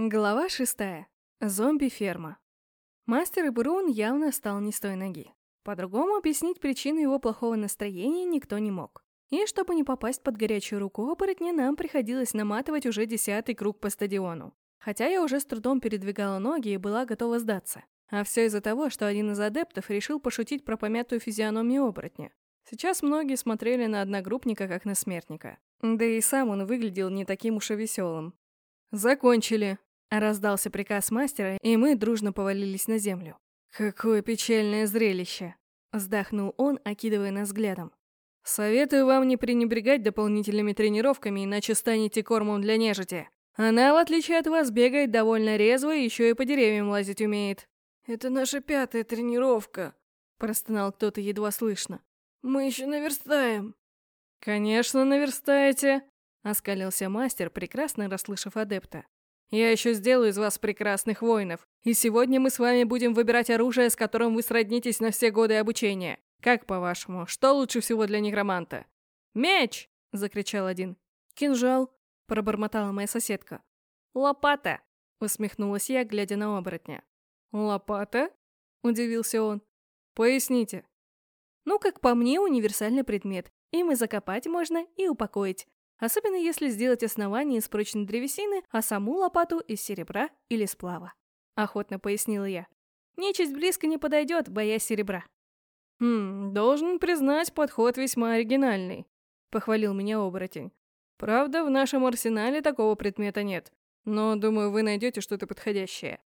Глава шестая. Зомби-ферма. Мастер Брун явно стал не с той ноги. По-другому объяснить причину его плохого настроения никто не мог. И чтобы не попасть под горячую руку оборотня, нам приходилось наматывать уже десятый круг по стадиону. Хотя я уже с трудом передвигала ноги и была готова сдаться. А все из-за того, что один из адептов решил пошутить про помятую физиономию оборотня. Сейчас многие смотрели на одногруппника как на смертника. Да и сам он выглядел не таким уж и веселым. «Закончили!» Раздался приказ мастера, и мы дружно повалились на землю. «Какое печальное зрелище!» Вздохнул он, окидывая нас взглядом. «Советую вам не пренебрегать дополнительными тренировками, иначе станете кормом для нежити. Она, в отличие от вас, бегает довольно резво и еще и по деревьям лазить умеет». «Это наша пятая тренировка», – простонал кто-то едва слышно. «Мы еще наверстаем». «Конечно, наверстаете», – оскалился мастер, прекрасно расслышав адепта. Я еще сделаю из вас прекрасных воинов, и сегодня мы с вами будем выбирать оружие, с которым вы сроднитесь на все годы обучения. Как по-вашему, что лучше всего для некроманта? Меч! закричал один. Кинжал, пробормотала моя соседка. Лопата! усмехнулась я, глядя на оборотня. Лопата? удивился он. Поясните. Ну, как по мне, универсальный предмет. Им и закопать можно, и упокоить. Особенно если сделать основание из прочной древесины, а саму лопату из серебра или сплава. Охотно пояснила я. Нечисть близко не подойдет, боясь серебра. «Хм, должен признать, подход весьма оригинальный», — похвалил меня оборотень. «Правда, в нашем арсенале такого предмета нет, но, думаю, вы найдете что-то подходящее».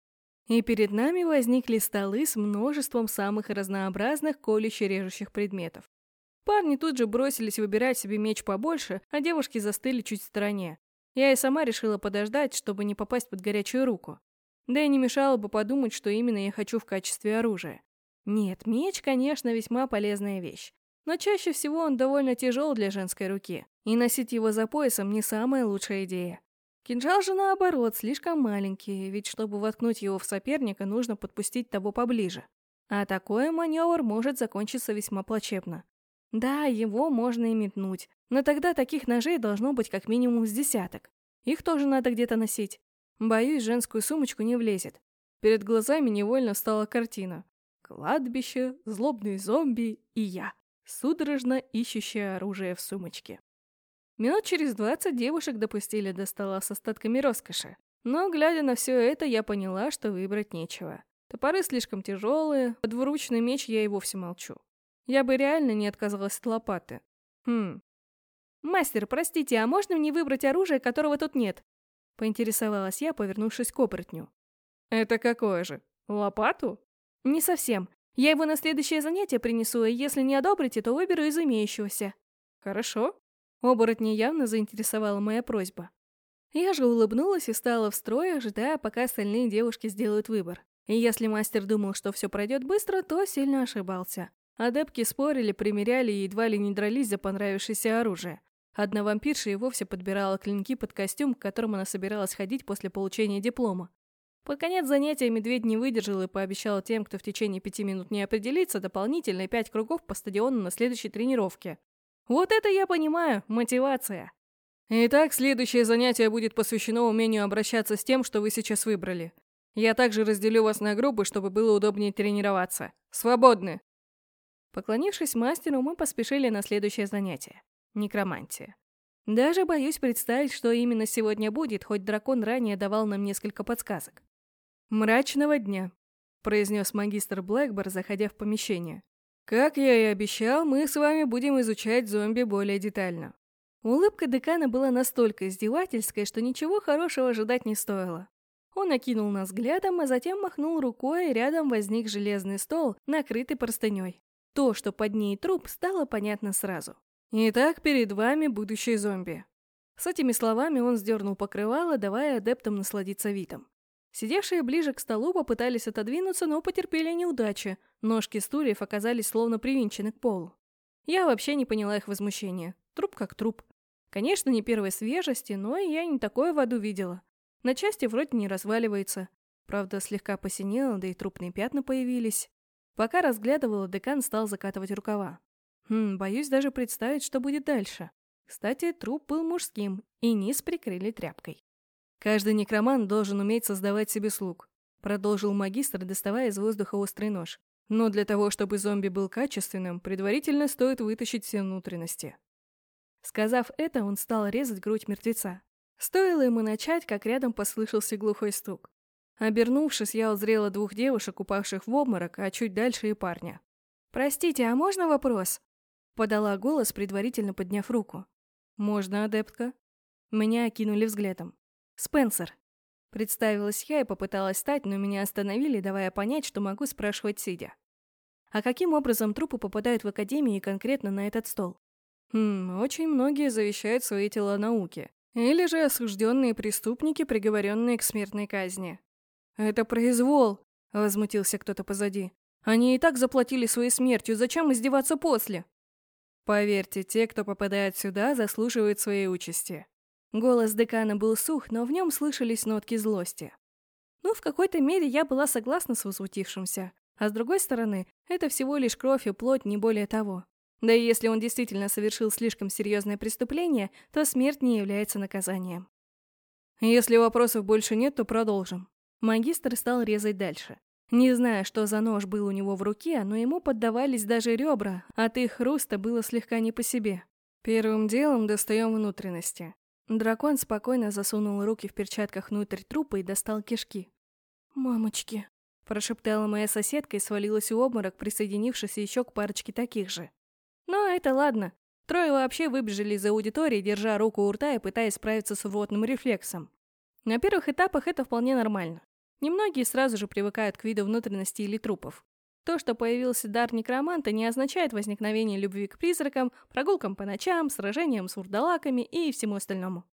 И перед нами возникли столы с множеством самых разнообразных колюще-режущих предметов. Парни тут же бросились выбирать себе меч побольше, а девушки застыли чуть в стороне. Я и сама решила подождать, чтобы не попасть под горячую руку. Да и не мешало бы подумать, что именно я хочу в качестве оружия. Нет, меч, конечно, весьма полезная вещь. Но чаще всего он довольно тяжел для женской руки, и носить его за поясом не самая лучшая идея. Кинжал же наоборот, слишком маленький, ведь чтобы воткнуть его в соперника, нужно подпустить того поближе. А такой маневр может закончиться весьма плачевно. Да, его можно и метнуть, но тогда таких ножей должно быть как минимум с десяток. Их тоже надо где-то носить. Боюсь, женскую сумочку не влезет. Перед глазами невольно встала картина. Кладбище, злобные зомби и я, судорожно ищущая оружие в сумочке. Минут через двадцать девушек допустили до стола с остатками роскоши. Но, глядя на все это, я поняла, что выбрать нечего. Топоры слишком тяжелые, под двуручный меч я и вовсе молчу. Я бы реально не отказалась от лопаты. Хм. «Мастер, простите, а можно мне выбрать оружие, которого тут нет?» Поинтересовалась я, повернувшись к оборотню. «Это какое же? Лопату?» «Не совсем. Я его на следующее занятие принесу, и если не одобрите, то выберу из имеющегося». «Хорошо». Оборотня явно заинтересовала моя просьба. Я же улыбнулась и стала в строй, ожидая, пока остальные девушки сделают выбор. И если мастер думал, что все пройдет быстро, то сильно ошибался. Адепки спорили, примеряли и едва ли не дрались за понравившееся оружие. Одна вампирша и вовсе подбирала клинки под костюм, к которому она собиралась ходить после получения диплома. Под конец занятия медведь не выдержал и пообещал тем, кто в течение пяти минут не определится, дополнительные пять кругов по стадиону на следующей тренировке. Вот это я понимаю, мотивация. Итак, следующее занятие будет посвящено умению обращаться с тем, что вы сейчас выбрали. Я также разделю вас на группы, чтобы было удобнее тренироваться. Свободны! Поклонившись мастеру, мы поспешили на следующее занятие – некромантия. Даже боюсь представить, что именно сегодня будет, хоть дракон ранее давал нам несколько подсказок. «Мрачного дня», – произнес магистр Блэкбор, заходя в помещение. «Как я и обещал, мы с вами будем изучать зомби более детально». Улыбка декана была настолько издевательской, что ничего хорошего ожидать не стоило. Он окинул нас взглядом, а затем махнул рукой, и рядом возник железный стол, накрытый простыней. То, что под ней труп, стало понятно сразу. Итак, перед вами будущий зомби. С этими словами он сдернул покрывало, давая адептам насладиться видом. Сидевшие ближе к столу попытались отодвинуться, но потерпели неудачи. Ножки стульев оказались словно привинчены к полу. Я вообще не поняла их возмущения. Труп как труп. Конечно, не первой свежести, но и я не такое в аду видела. На части вроде не разваливается. Правда, слегка посинело, да и трупные пятна появились. Пока разглядывала, декан стал закатывать рукава. Хм, боюсь даже представить, что будет дальше. Кстати, труп был мужским, и низ прикрыли тряпкой. Каждый некромант должен уметь создавать себе слуг. Продолжил магистр, доставая из воздуха острый нож. Но для того, чтобы зомби был качественным, предварительно стоит вытащить все внутренности. Сказав это, он стал резать грудь мертвеца. Стоило ему начать, как рядом послышался глухой стук. Обернувшись, я узрела двух девушек, упавших в обморок, а чуть дальше и парня. «Простите, а можно вопрос?» Подала голос, предварительно подняв руку. «Можно, адептка?» Меня окинули взглядом. «Спенсер». Представилась я и попыталась встать, но меня остановили, давая понять, что могу спрашивать сидя. А каким образом трупы попадают в академию и конкретно на этот стол? Хм, очень многие завещают свои тела науке. Или же осужденные преступники, приговоренные к смертной казни. «Это произвол!» — возмутился кто-то позади. «Они и так заплатили своей смертью, зачем издеваться после?» Поверьте, те, кто попадает сюда, заслуживают своей участи. Голос декана был сух, но в нем слышались нотки злости. Ну, в какой-то мере я была согласна с возмутившимся. А с другой стороны, это всего лишь кровь и плоть, не более того. Да и если он действительно совершил слишком серьезное преступление, то смерть не является наказанием. Если вопросов больше нет, то продолжим. Магистр стал резать дальше. Не зная, что за нож был у него в руке, но ему поддавались даже ребра, от их хруста было слегка не по себе. Первым делом достаем внутренности. Дракон спокойно засунул руки в перчатках внутрь трупа и достал кишки. «Мамочки», – прошептала моя соседка и свалилась в обморок, присоединившись еще к парочке таких же. Но это ладно. Трое вообще выбежали из аудитории, держа руку у рта и пытаясь справиться с рвотным рефлексом. На первых этапах это вполне нормально. Немногие сразу же привыкают к виду внутренности или трупов. То, что появился дар некроманта, не означает возникновение любви к призракам, прогулкам по ночам, сражениям с вурдалаками и всему остальному.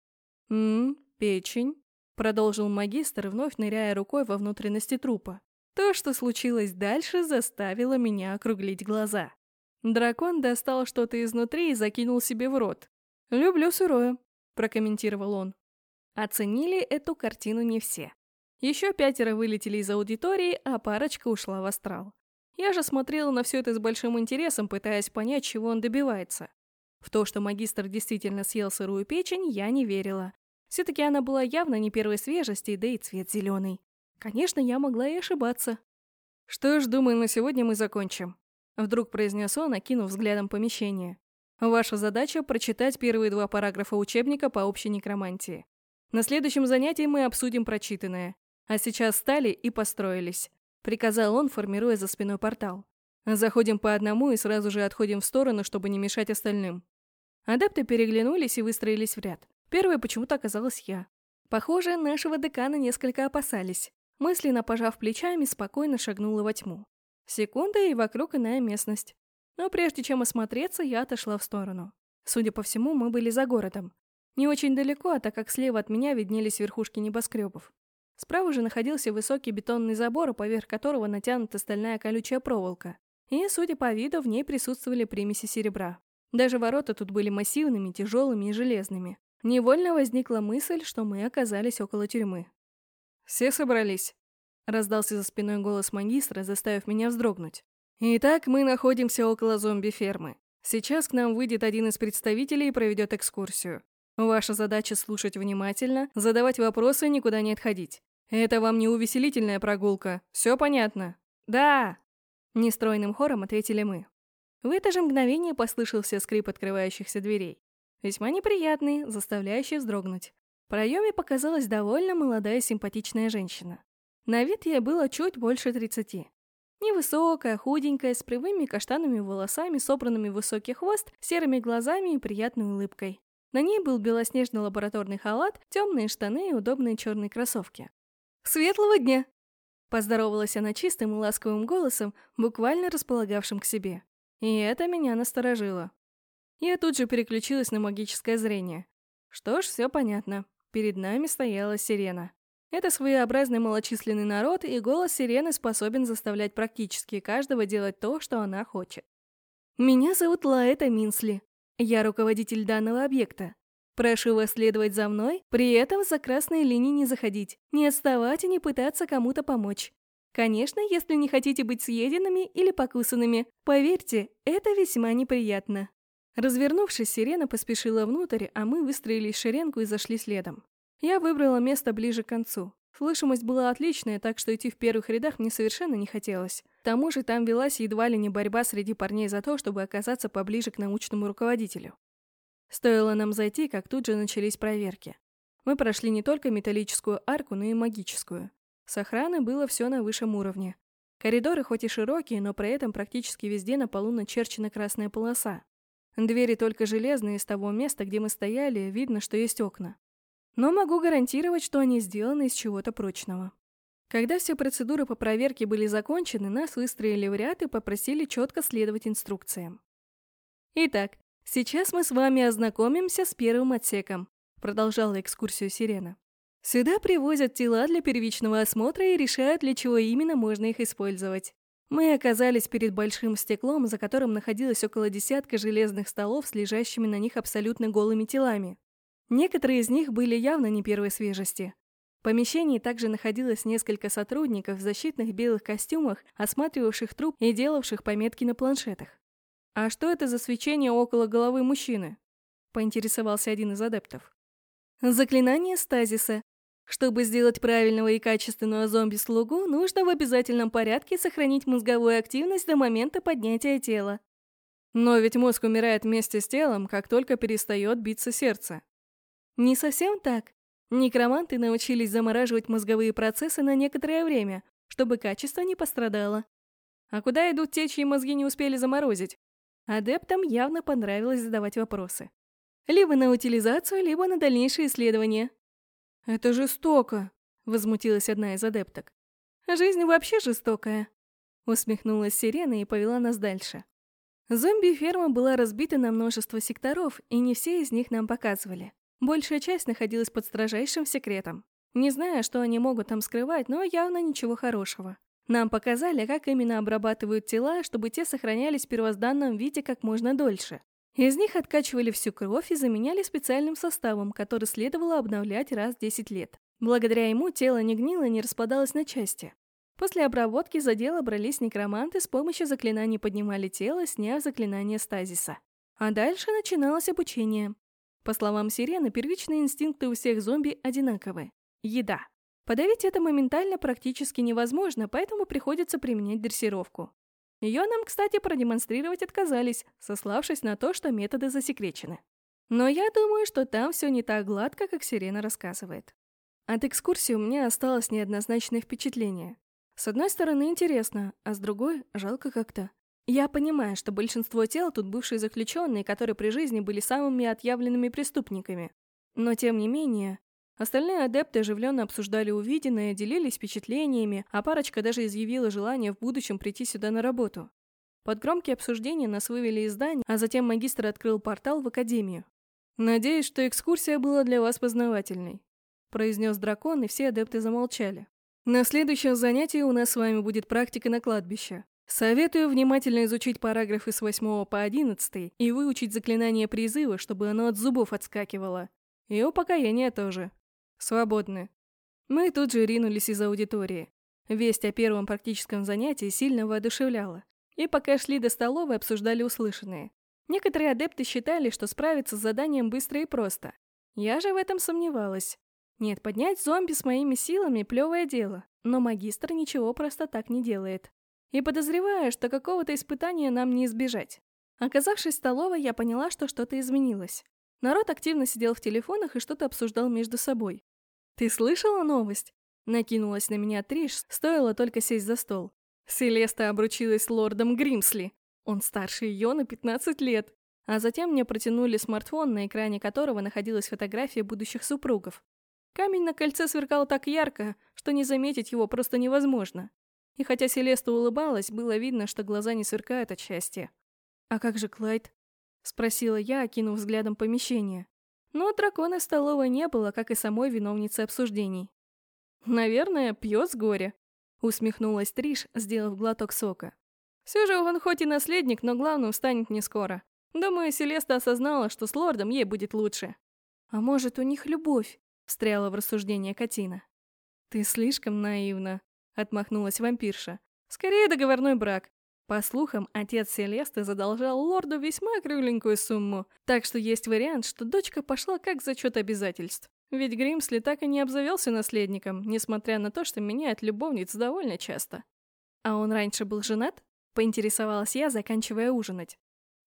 «Ммм, печень», — продолжил магистр, вновь ныряя рукой во внутренности трупа. То, что случилось дальше, заставило меня округлить глаза. Дракон достал что-то изнутри и закинул себе в рот. «Люблю сырое», — прокомментировал он. Оценили эту картину не все. Еще пятеро вылетели из аудитории, а парочка ушла в астрал. Я же смотрела на все это с большим интересом, пытаясь понять, чего он добивается. В то, что магистр действительно съел сырую печень, я не верила. Все-таки она была явно не первой свежести, да и цвет зеленый. Конечно, я могла и ошибаться. «Что ж, думаю, на сегодня мы закончим», — вдруг произнес он, окинув взглядом помещение. «Ваша задача — прочитать первые два параграфа учебника по общей некромантии. На следующем занятии мы обсудим прочитанное. А сейчас встали и построились. Приказал он, формируя за спиной портал. Заходим по одному и сразу же отходим в сторону, чтобы не мешать остальным. Адепты переглянулись и выстроились в ряд. Первой почему-то оказалась я. Похоже, нашего декана несколько опасались. Мысленно пожав плечами, спокойно шагнула во тьму. Секунда, и вокруг иная местность. Но прежде чем осмотреться, я отошла в сторону. Судя по всему, мы были за городом. Не очень далеко, а так как слева от меня виднелись верхушки небоскребов. Справа же находился высокий бетонный забор, поверх которого натянута стальная колючая проволока. И, судя по виду, в ней присутствовали примеси серебра. Даже ворота тут были массивными, тяжелыми и железными. Невольно возникла мысль, что мы оказались около тюрьмы. «Все собрались?» — раздался за спиной голос магистра, заставив меня вздрогнуть. «Итак, мы находимся около зомби-фермы. Сейчас к нам выйдет один из представителей и проведет экскурсию. Ваша задача слушать внимательно, задавать вопросы и никуда не отходить. Это вам не увеселительная прогулка. Все понятно? Да! Нестройным хором ответили мы. В это же мгновение послышался скрип открывающихся дверей. Весьма неприятный, заставляющий вздрогнуть. В проеме показалась довольно молодая симпатичная женщина. На вид ей было чуть больше тридцати. Невысокая, худенькая, с прямыми каштанными волосами, собранными в высокий хвост, серыми глазами и приятной улыбкой. На ней был белоснежный лабораторный халат, темные штаны и удобные черные кроссовки. «Светлого дня!» Поздоровалась она чистым и ласковым голосом, буквально располагавшим к себе. И это меня насторожило. Я тут же переключилась на магическое зрение. Что ж, все понятно. Перед нами стояла сирена. Это своеобразный малочисленный народ, и голос сирены способен заставлять практически каждого делать то, что она хочет. «Меня зовут Лаэта Минсли. Я руководитель данного объекта. Прошу вас следовать за мной, при этом за красные линии не заходить, не отставать и не пытаться кому-то помочь. Конечно, если не хотите быть съеденными или покусанными. Поверьте, это весьма неприятно. Развернувшись, сирена поспешила внутрь, а мы выстроились в шеренку и зашли следом. Я выбрала место ближе к концу. Слышимость была отличная, так что идти в первых рядах мне совершенно не хотелось. К тому же там велась едва ли не борьба среди парней за то, чтобы оказаться поближе к научному руководителю. Стоило нам зайти, как тут же начались проверки. Мы прошли не только металлическую арку, но и магическую. С охраной было все на высшем уровне. Коридоры хоть и широкие, но при этом практически везде на полу начерчена красная полоса. Двери только железные, из того места, где мы стояли, видно, что есть окна. Но могу гарантировать, что они сделаны из чего-то прочного. Когда все процедуры по проверке были закончены, нас выстроили в ряд и попросили четко следовать инструкциям. Итак, сейчас мы с вами ознакомимся с первым отсеком, продолжала экскурсию Сирена. Сюда привозят тела для первичного осмотра и решают, для чего именно можно их использовать. Мы оказались перед большим стеклом, за которым находилось около десятка железных столов с лежащими на них абсолютно голыми телами. Некоторые из них были явно не первой свежести. В помещении также находилось несколько сотрудников в защитных белых костюмах, осматривавших труп и делавших пометки на планшетах. «А что это за свечение около головы мужчины?» – поинтересовался один из адептов. «Заклинание стазиса. Чтобы сделать правильного и качественного зомби-слугу, нужно в обязательном порядке сохранить мозговую активность до момента поднятия тела. Но ведь мозг умирает вместе с телом, как только перестает биться сердце. Не совсем так. Некроманты научились замораживать мозговые процессы на некоторое время, чтобы качество не пострадало. А куда идут те, чьи мозги не успели заморозить? Адептам явно понравилось задавать вопросы. Либо на утилизацию, либо на дальнейшие исследования. «Это жестоко», — возмутилась одна из адепток. «Жизнь вообще жестокая», — усмехнулась Сирена и повела нас дальше. Зомби-ферма была разбита на множество секторов, и не все из них нам показывали. Большая часть находилась под строжайшим секретом. Не знаю, что они могут там скрывать, но явно ничего хорошего. Нам показали, как именно обрабатывают тела, чтобы те сохранялись в первозданном виде как можно дольше. Из них откачивали всю кровь и заменяли специальным составом, который следовало обновлять раз в 10 лет. Благодаря ему тело не гнило и не распадалось на части. После обработки за дело брались некроманты, с помощью заклинаний поднимали тело, сняв заклинание стазиса. А дальше начиналось обучение. По словам Сирены, первичные инстинкты у всех зомби одинаковые. Еда. Подавить это моментально практически невозможно, поэтому приходится применять дрессировку. Ее нам, кстати, продемонстрировать отказались, сославшись на то, что методы засекречены. Но я думаю, что там все не так гладко, как Сирена рассказывает. От экскурсии у меня осталось неоднозначное впечатление. С одной стороны, интересно, а с другой – жалко как-то. Я понимаю, что большинство тел тут бывшие заключенные, которые при жизни были самыми отъявленными преступниками. Но тем не менее, Остальные адепты оживленно обсуждали увиденное, делились впечатлениями, а парочка даже изъявила желание в будущем прийти сюда на работу. Под громкие обсуждения нас вывели из здания, а затем магистр открыл портал в академию. «Надеюсь, что экскурсия была для вас познавательной», – произнес дракон, и все адепты замолчали. «На следующем занятии у нас с вами будет практика на кладбище. Советую внимательно изучить параграфы с 8 по 11 и выучить заклинание призыва, чтобы оно от зубов отскакивало. И упокоение тоже. Свободны. Мы тут же ринулись из аудитории. Весть о первом практическом занятии сильно воодушевляла. И пока шли до столовой, обсуждали услышанное. Некоторые адепты считали, что справиться с заданием быстро и просто. Я же в этом сомневалась. Нет, поднять зомби с моими силами – плевое дело, но магистр ничего просто так не делает. И подозреваю, что какого-то испытания нам не избежать. Оказавшись в столовой, я поняла, что что-то изменилось. Народ активно сидел в телефонах и что-то обсуждал между собой. «Ты слышала новость?» Накинулась на меня Триш, стоило только сесть за стол. Селеста обручилась с лордом Гримсли. Он старше ее на 15 лет. А затем мне протянули смартфон, на экране которого находилась фотография будущих супругов. Камень на кольце сверкал так ярко, что не заметить его просто невозможно. И хотя Селеста улыбалась, было видно, что глаза не сверкают от счастья. «А как же Клайд?» Спросила я, окинув взглядом помещение. Но дракона в столовой не было, как и самой виновницы обсуждений. «Наверное, пьет с горя», — усмехнулась Триш, сделав глоток сока. «Все же он хоть и наследник, но главным станет не скоро. Думаю, Селеста осознала, что с лордом ей будет лучше». «А может, у них любовь?» — встряла в рассуждение Катина. «Ты слишком наивна», — отмахнулась вампирша. «Скорее договорной брак. По слухам, отец Селесты задолжал лорду весьма кругленькую сумму, так что есть вариант, что дочка пошла как зачет обязательств. Ведь Гримсли так и не обзавелся наследником, несмотря на то, что меняет любовниц довольно часто. А он раньше был женат? Поинтересовалась я, заканчивая ужинать.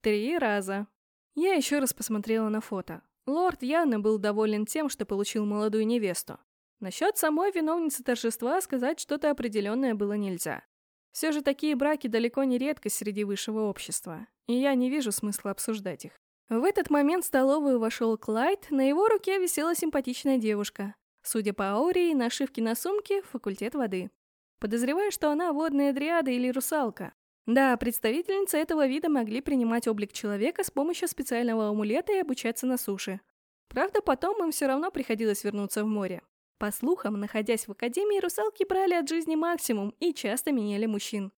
Три раза. Я еще раз посмотрела на фото. Лорд явно был доволен тем, что получил молодую невесту. Насчет самой виновницы торжества сказать что-то определенное было нельзя. Все же такие браки далеко не редкость среди высшего общества, и я не вижу смысла обсуждать их. В этот момент в столовую вошел Клайд, на его руке висела симпатичная девушка. Судя по ауре и нашивке на сумке, факультет воды. Подозреваю, что она водная дриада или русалка. Да, представительницы этого вида могли принимать облик человека с помощью специального амулета и обучаться на суше. Правда, потом им все равно приходилось вернуться в море. По слухам, находясь в академии, русалки брали от жизни максимум и часто меняли мужчин.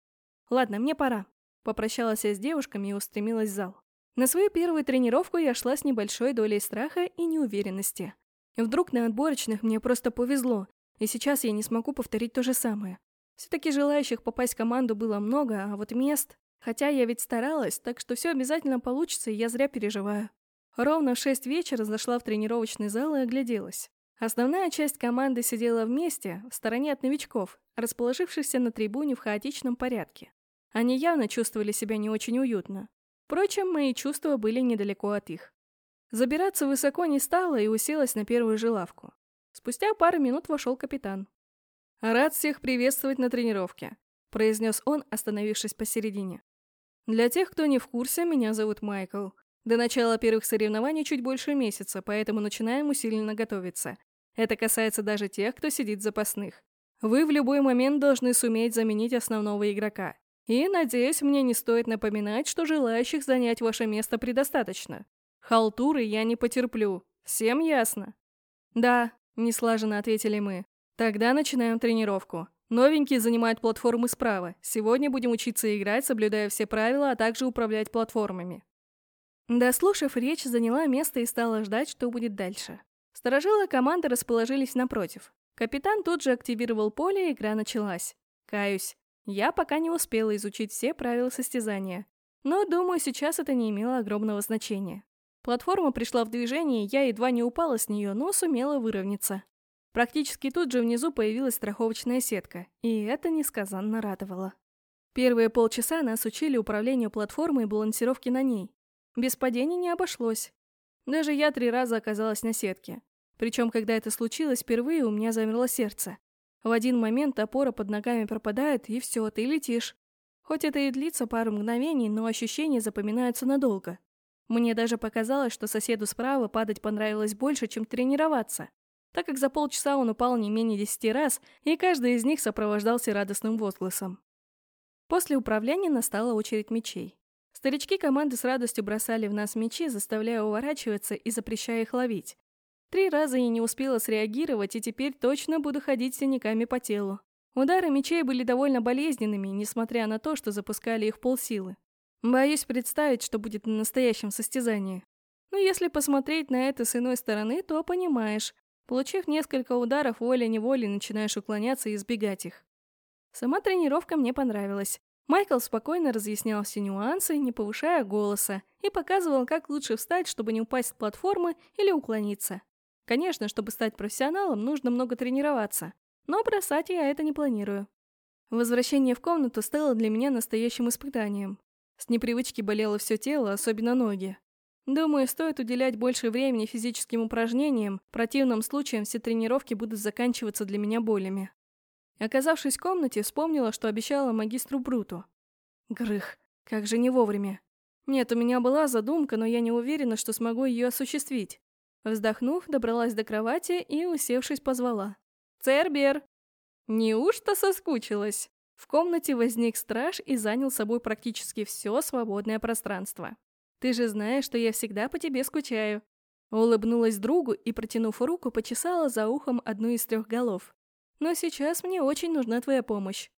Ладно, мне пора. Попрощалась я с девушками и устремилась в зал. На свою первую тренировку я шла с небольшой долей страха и неуверенности. Вдруг на отборочных мне просто повезло, и сейчас я не смогу повторить то же самое. Все-таки желающих попасть в команду было много, а вот мест... Хотя я ведь старалась, так что все обязательно получится, и я зря переживаю. Ровно в шесть вечера зашла в тренировочный зал и огляделась. Основная часть команды сидела вместе, в стороне от новичков, расположившихся на трибуне в хаотичном порядке. Они явно чувствовали себя не очень уютно. Впрочем, мои чувства были недалеко от их. Забираться высоко не стало и уселась на первую же лавку. Спустя пару минут вошел капитан. «Рад всех приветствовать на тренировке», — произнес он, остановившись посередине. «Для тех, кто не в курсе, меня зовут Майкл. До начала первых соревнований чуть больше месяца, поэтому начинаем усиленно готовиться. Это касается даже тех, кто сидит запасных. Вы в любой момент должны суметь заменить основного игрока. И, надеюсь, мне не стоит напоминать, что желающих занять ваше место предостаточно. Халтуры я не потерплю. Всем ясно? Да, неслаженно ответили мы. Тогда начинаем тренировку. Новенькие занимают платформы справа. Сегодня будем учиться играть, соблюдая все правила, а также управлять платформами. Дослушав речь, заняла место и стала ждать, что будет дальше. Сторожилы команды расположились напротив. Капитан тут же активировал поле, и игра началась. Каюсь. Я пока не успела изучить все правила состязания. Но, думаю, сейчас это не имело огромного значения. Платформа пришла в движение, я едва не упала с нее, но сумела выровняться. Практически тут же внизу появилась страховочная сетка, и это несказанно радовало. Первые полчаса нас учили управлению платформой и балансировке на ней. Без падений не обошлось. Даже я три раза оказалась на сетке. Причем, когда это случилось впервые, у меня замерло сердце. В один момент опора под ногами пропадает, и все, ты летишь. Хоть это и длится пару мгновений, но ощущения запоминаются надолго. Мне даже показалось, что соседу справа падать понравилось больше, чем тренироваться, так как за полчаса он упал не менее десяти раз, и каждый из них сопровождался радостным возгласом. После управления настала очередь мечей. Старички команды с радостью бросали в нас мечи, заставляя уворачиваться и запрещая их ловить. Три раза я не успела среагировать, и теперь точно буду ходить синяками по телу. Удары мечей были довольно болезненными, несмотря на то, что запускали их полсилы. Боюсь представить, что будет на настоящем состязании. Но если посмотреть на это с иной стороны, то понимаешь. Получив несколько ударов, волей-неволей начинаешь уклоняться и избегать их. Сама тренировка мне понравилась. Майкл спокойно разъяснял все нюансы, не повышая голоса, и показывал, как лучше встать, чтобы не упасть с платформы или уклониться. Конечно, чтобы стать профессионалом, нужно много тренироваться. Но бросать я это не планирую. Возвращение в комнату стало для меня настоящим испытанием. С непривычки болело все тело, особенно ноги. Думаю, стоит уделять больше времени физическим упражнениям, в противном случае все тренировки будут заканчиваться для меня болями. Оказавшись в комнате, вспомнила, что обещала магистру Бруту. Грых, как же не вовремя. Нет, у меня была задумка, но я не уверена, что смогу ее осуществить. Вздохнув, добралась до кровати и, усевшись, позвала. «Цербер!» Неужто соскучилась? В комнате возник страж и занял собой практически все свободное пространство. «Ты же знаешь, что я всегда по тебе скучаю». Улыбнулась другу и, протянув руку, почесала за ухом одну из трех голов. «Но сейчас мне очень нужна твоя помощь».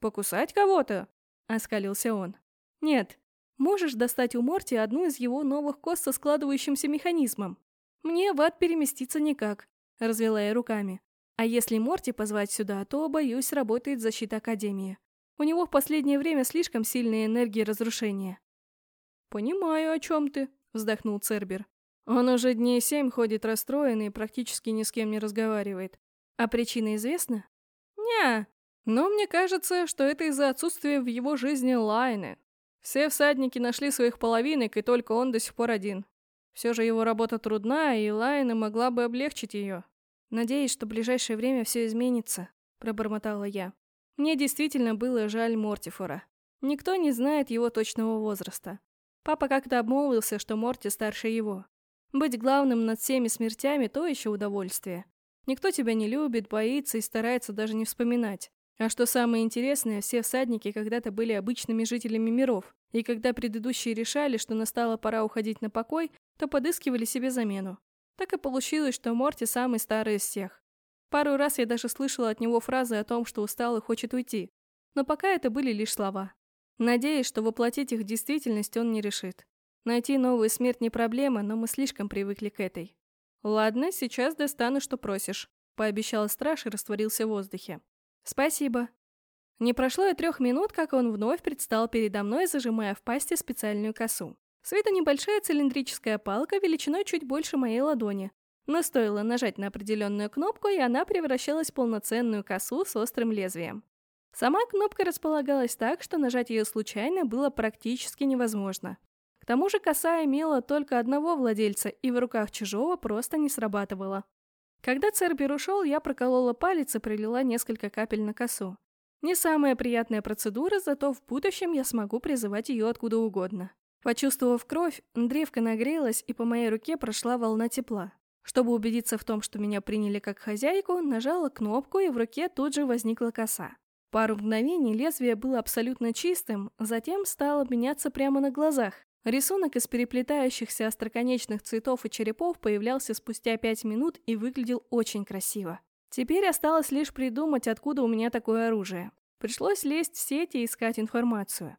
«Покусать кого-то?» — оскалился он. «Нет, можешь достать у Морти одну из его новых кост со складывающимся механизмом. «Мне в ад переместиться никак», — развела я руками. «А если Морти позвать сюда, то, боюсь, работает защита Академии. У него в последнее время слишком сильная энергия разрушения». «Понимаю, о чем ты», — вздохнул Цербер. Он уже дней семь ходит расстроенный и практически ни с кем не разговаривает. А причина известна? Не, но мне кажется, что это из-за отсутствия в его жизни Лайны. Все всадники нашли своих половинок, и только он до сих пор один. Все же его работа трудна, и Лайна могла бы облегчить ее. Надеюсь, что в ближайшее время все изменится, пробормотала я. Мне действительно было жаль Мортифора. Никто не знает его точного возраста. Папа как-то обмолвился, что Морти старше его. Быть главным над всеми смертями – то еще удовольствие. Никто тебя не любит, боится и старается даже не вспоминать. А что самое интересное, все всадники когда-то были обычными жителями миров, и когда предыдущие решали, что настала пора уходить на покой, то подыскивали себе замену. Так и получилось, что Морти самый старый из всех. Пару раз я даже слышала от него фразы о том, что устал и хочет уйти. Но пока это были лишь слова. Надеюсь, что воплотить их в действительность он не решит. Найти новую смерть не проблема, но мы слишком привыкли к этой. «Ладно, сейчас достану, что просишь», — пообещал страж и растворился в воздухе. «Спасибо». Не прошло и трех минут, как он вновь предстал передо мной, зажимая в пасти специальную косу. С виду небольшая цилиндрическая палка величиной чуть больше моей ладони. Но стоило нажать на определенную кнопку, и она превращалась в полноценную косу с острым лезвием. Сама кнопка располагалась так, что нажать ее случайно было практически невозможно. Тому же коса имела только одного владельца и в руках чужого просто не срабатывала. Когда Цербер ушел, я проколола палец и пролила несколько капель на косу. Не самая приятная процедура, зато в будущем я смогу призывать ее откуда угодно. Почувствовав кровь, древка нагрелась, и по моей руке прошла волна тепла. Чтобы убедиться в том, что меня приняли как хозяйку, нажала кнопку, и в руке тут же возникла коса. Пару мгновений лезвие было абсолютно чистым, затем стало меняться прямо на глазах. Рисунок из переплетающихся остроконечных цветов и черепов появлялся спустя пять минут и выглядел очень красиво. Теперь осталось лишь придумать, откуда у меня такое оружие. Пришлось лезть в сети и искать информацию.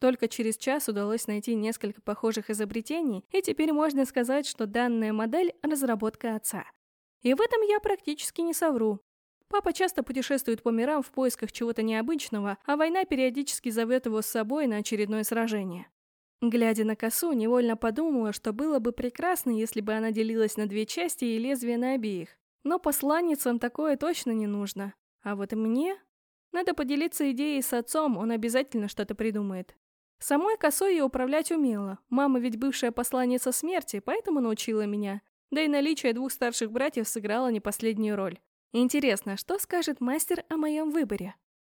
Только через час удалось найти несколько похожих изобретений, и теперь можно сказать, что данная модель – разработка отца. И в этом я практически не совру. Папа часто путешествует по мирам в поисках чего-то необычного, а война периодически зовет его с собой на очередное сражение. Глядя на косу, невольно подумала, что было бы прекрасно, если бы она делилась на две части и лезвие на обеих. Но посланницам такое точно не нужно. А вот мне... Надо поделиться идеей с отцом, он обязательно что-то придумает. Самой косой я управлять умела. Мама ведь бывшая посланница смерти, поэтому научила меня. Да и наличие двух старших братьев сыграло не последнюю роль. Интересно, что скажет мастер о моем выборе?